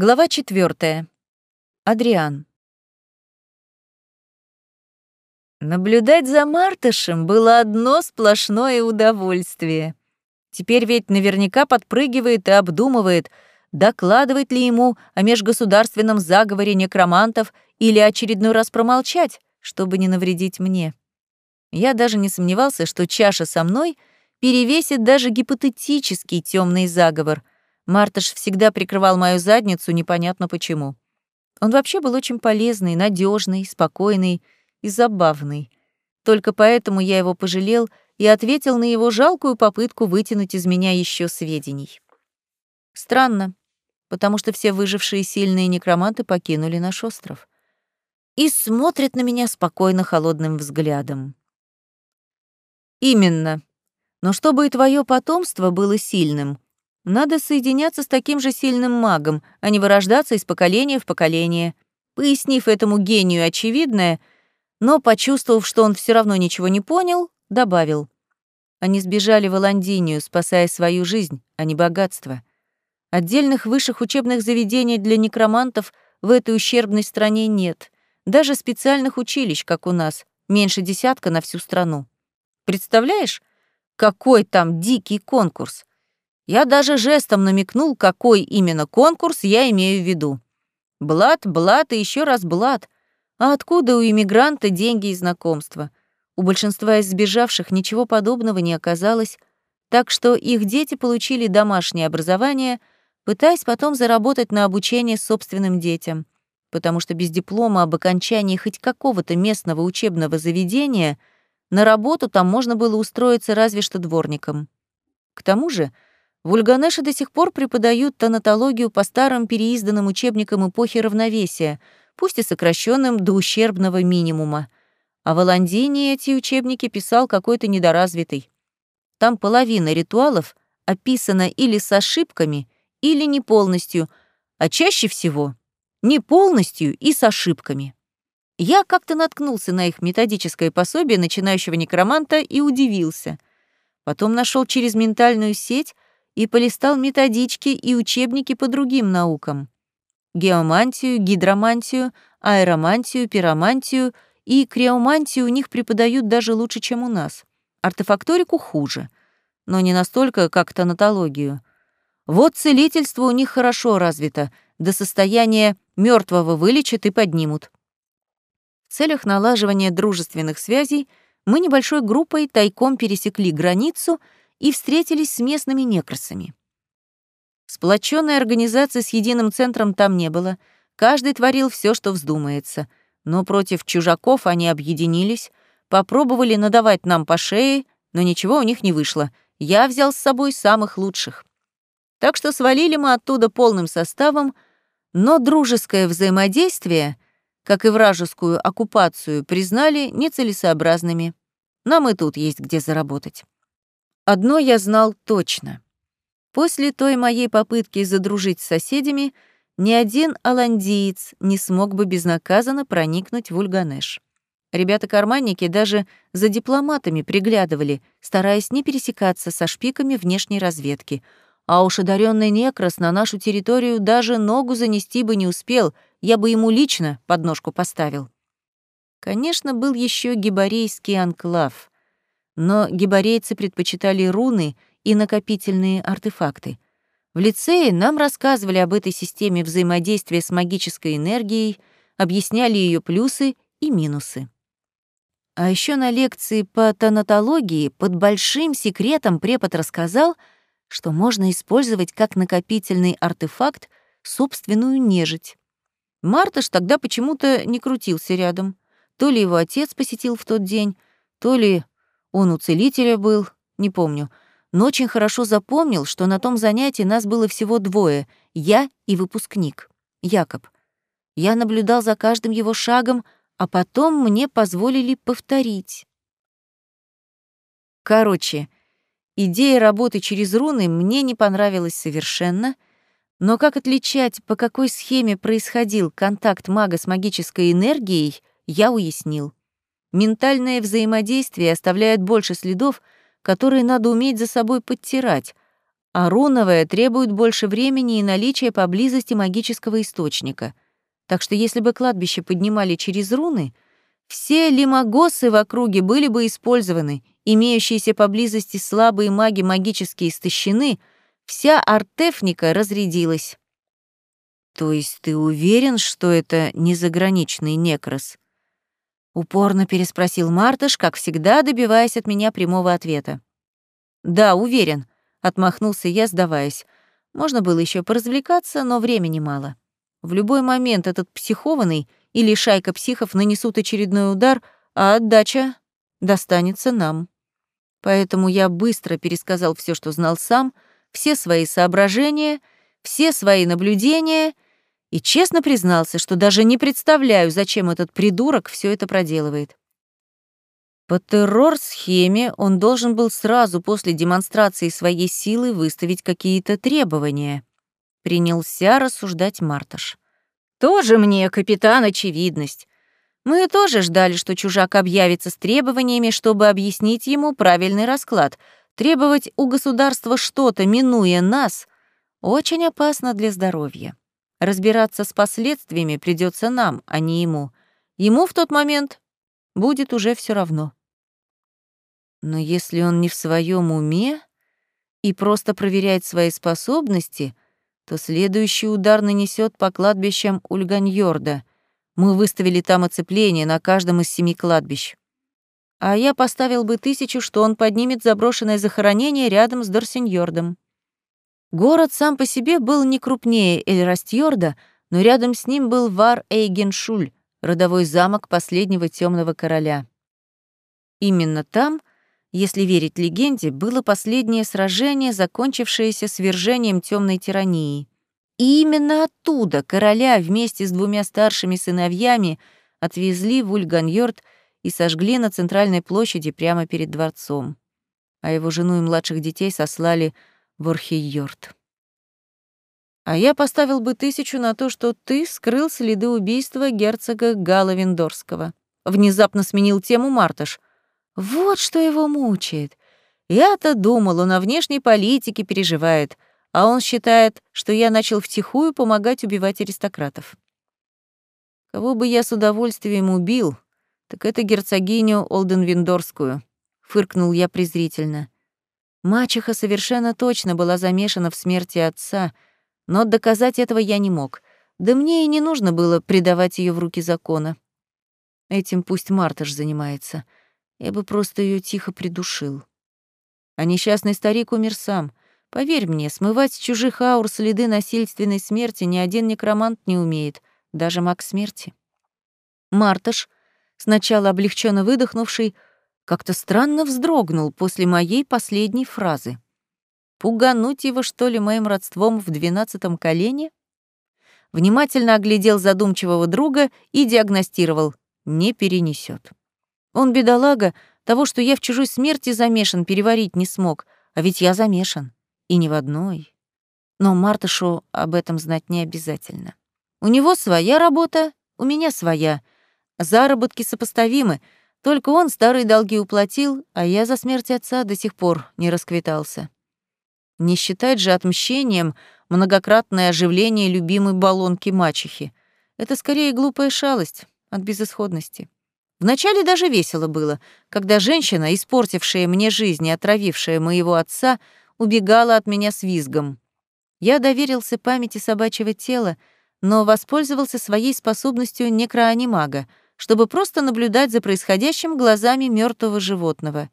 Глава четвертая. Адриан. Наблюдать за Мартышем было одно сплошное удовольствие. Теперь ведь наверняка подпрыгивает и обдумывает, докладывать ли ему о межгосударственном заговоре некромантов или очередной раз промолчать, чтобы не навредить мне. Я даже не сомневался, что чаша со мной перевесит даже гипотетический темный заговор — Мартыш всегда прикрывал мою задницу, непонятно почему. Он вообще был очень полезный, надежный, спокойный и забавный. Только поэтому я его пожалел и ответил на его жалкую попытку вытянуть из меня еще сведений. Странно, потому что все выжившие сильные некроманты покинули наш остров. И смотрят на меня спокойно холодным взглядом. Именно. Но чтобы и твое потомство было сильным, надо соединяться с таким же сильным магом, а не вырождаться из поколения в поколение. Пояснив этому гению очевидное, но, почувствовав, что он все равно ничего не понял, добавил. Они сбежали в Оландинию, спасая свою жизнь, а не богатство. Отдельных высших учебных заведений для некромантов в этой ущербной стране нет. Даже специальных училищ, как у нас, меньше десятка на всю страну. Представляешь, какой там дикий конкурс? Я даже жестом намекнул, какой именно конкурс я имею в виду. Блат, блат и еще раз блат. А откуда у иммигранта деньги и знакомства? У большинства из сбежавших ничего подобного не оказалось, так что их дети получили домашнее образование, пытаясь потом заработать на обучение собственным детям, потому что без диплома об окончании хоть какого-то местного учебного заведения на работу там можно было устроиться разве что дворником. К тому же, в до сих пор преподают тонатологию по старым переизданным учебникам эпохи равновесия, пусть и сокращенным до ущербного минимума. А в Оландине эти учебники писал какой-то недоразвитый. Там половина ритуалов описана или с ошибками, или не полностью, а чаще всего не полностью и с ошибками. Я как-то наткнулся на их методическое пособие начинающего некроманта и удивился. Потом нашел через ментальную сеть и полистал методички и учебники по другим наукам. Геомантию, гидромантию, аэромантию, пиромантию и криомантию у них преподают даже лучше, чем у нас. Артефакторику хуже, но не настолько, как тонатологию. Вот целительство у них хорошо развито, до состояния мертвого вылечат и поднимут. В целях налаживания дружественных связей мы небольшой группой тайком пересекли границу — и встретились с местными некрасами. Сплоченной организации с единым центром там не было, каждый творил все, что вздумается, но против чужаков они объединились, попробовали надавать нам по шее, но ничего у них не вышло. Я взял с собой самых лучших. Так что свалили мы оттуда полным составом, но дружеское взаимодействие, как и вражескую оккупацию, признали нецелесообразными. Нам и тут есть где заработать. Одно я знал точно. После той моей попытки задружить с соседями, ни один оландиец не смог бы безнаказанно проникнуть в Ульганеш. Ребята-карманники даже за дипломатами приглядывали, стараясь не пересекаться со шпиками внешней разведки. А уж одаренный некрас на нашу территорию даже ногу занести бы не успел, я бы ему лично подножку поставил. Конечно, был еще гибарейский анклав — но гибарейцы предпочитали руны и накопительные артефакты. В лицее нам рассказывали об этой системе взаимодействия с магической энергией, объясняли ее плюсы и минусы. А еще на лекции по тонатологии под большим секретом препод рассказал, что можно использовать как накопительный артефакт собственную нежить. Мартыш тогда почему-то не крутился рядом. То ли его отец посетил в тот день, то ли он у целителя был, не помню, но очень хорошо запомнил, что на том занятии нас было всего двое — я и выпускник, Якоб. Я наблюдал за каждым его шагом, а потом мне позволили повторить. Короче, идея работы через руны мне не понравилась совершенно, но как отличать, по какой схеме происходил контакт мага с магической энергией, я уяснил. Ментальное взаимодействие оставляет больше следов, которые надо уметь за собой подтирать, а руновая требует больше времени и наличия поблизости магического источника. Так что если бы кладбище поднимали через руны, все лимагосы в округе были бы использованы, имеющиеся поблизости слабые маги магически истощены, вся артефника разрядилась. То есть ты уверен, что это не заграничный некрос? Упорно переспросил Мартыш, как всегда добиваясь от меня прямого ответа. Да, уверен, отмахнулся я, сдаваясь. Можно было еще поразвлекаться, но времени мало. В любой момент этот психованный или шайка психов нанесут очередной удар, а отдача достанется нам. Поэтому я быстро пересказал все, что знал сам, все свои соображения, все свои наблюдения — и честно признался, что даже не представляю, зачем этот придурок все это проделывает. По террор-схеме он должен был сразу после демонстрации своей силы выставить какие-то требования. Принялся рассуждать Марташ. «Тоже мне, капитан, очевидность. Мы тоже ждали, что чужак объявится с требованиями, чтобы объяснить ему правильный расклад. Требовать у государства что-то, минуя нас, очень опасно для здоровья. Разбираться с последствиями придется нам, а не ему. Ему в тот момент будет уже все равно. Но если он не в своем уме и просто проверяет свои способности, то следующий удар нанесет по кладбищам Ульганьорда. Мы выставили там оцепление на каждом из семи кладбищ. А я поставил бы тысячу, что он поднимет заброшенное захоронение рядом с Дорсиньордом. Город сам по себе был не крупнее Эльрастьорда, но рядом с ним был Вар Эйгеншуль, родовой замок последнего темного короля. Именно там, если верить легенде, было последнее сражение, закончившееся свержением темной тирании. И именно оттуда короля вместе с двумя старшими сыновьями отвезли в Ульганьорд и сожгли на центральной площади прямо перед дворцом. А его жену и младших детей сослали в Орхийорд. А я поставил бы тысячу на то, что ты скрыл следы убийства герцога Гала Виндорского. Внезапно сменил тему Мартыш. Вот что его мучает. Я-то думал, он о внешней политике переживает, а он считает, что я начал втихую помогать убивать аристократов. Кого бы я с удовольствием убил, так это герцогиню Олденвиндорскую, фыркнул я презрительно. Мачеха совершенно точно была замешана в смерти отца, но доказать этого я не мог. Да мне и не нужно было предавать ее в руки закона. Этим пусть Марташ занимается. Я бы просто ее тихо придушил. А несчастный старик умер сам. Поверь мне, смывать чужих аур следы насильственной смерти ни один некромант не умеет, даже маг смерти. Марташ, сначала облегченно выдохнувший, как-то странно вздрогнул после моей последней фразы. Пугануть его, что ли, моим родством в двенадцатом колене? Внимательно оглядел задумчивого друга и диагностировал — не перенесет. Он, бедолага, того, что я в чужой смерти замешан, переварить не смог, а ведь я замешан. И не в одной. Но Мартышу об этом знать не обязательно. У него своя работа, у меня своя. Заработки сопоставимы — только он старые долги уплатил, а я за смерть отца до сих пор не расквитался. Не считать же отмщением многократное оживление любимой баллонки мачехи. Это скорее глупая шалость от безысходности. Вначале даже весело было, когда женщина, испортившая мне жизнь и отравившая моего отца, убегала от меня с визгом. Я доверился памяти собачьего тела, но воспользовался своей способностью некроанимага — чтобы просто наблюдать за происходящим глазами мертвого животного.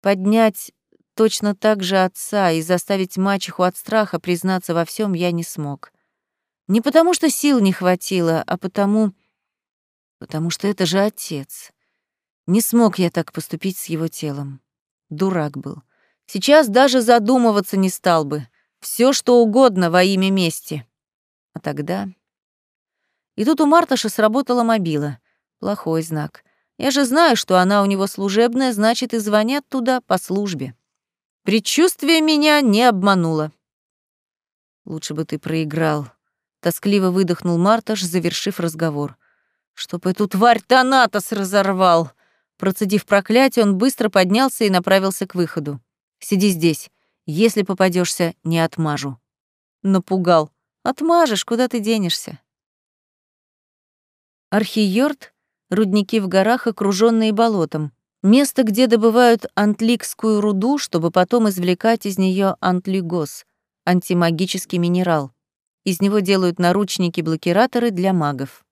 Поднять точно так же отца и заставить мачеху от страха признаться во всем я не смог. Не потому что сил не хватило, а потому... Потому что это же отец. Не смог я так поступить с его телом. Дурак был. Сейчас даже задумываться не стал бы. Все что угодно во имя мести. А тогда... И тут у Марташа сработала мобила. Плохой знак. Я же знаю, что она у него служебная, значит, и звонят туда по службе. Предчувствие меня не обмануло. Лучше бы ты проиграл. Тоскливо выдохнул Марташ, завершив разговор. Чтоб эту тварь Танатос разорвал. Процедив проклятие, он быстро поднялся и направился к выходу. «Сиди здесь. Если попадешься, не отмажу. Напугал. Отмажешь, куда ты денешься? Архиёрт — рудники в горах, окруженные болотом. Место, где добывают антликскую руду, чтобы потом извлекать из нее антлигос — антимагический минерал. Из него делают наручники-блокираторы для магов.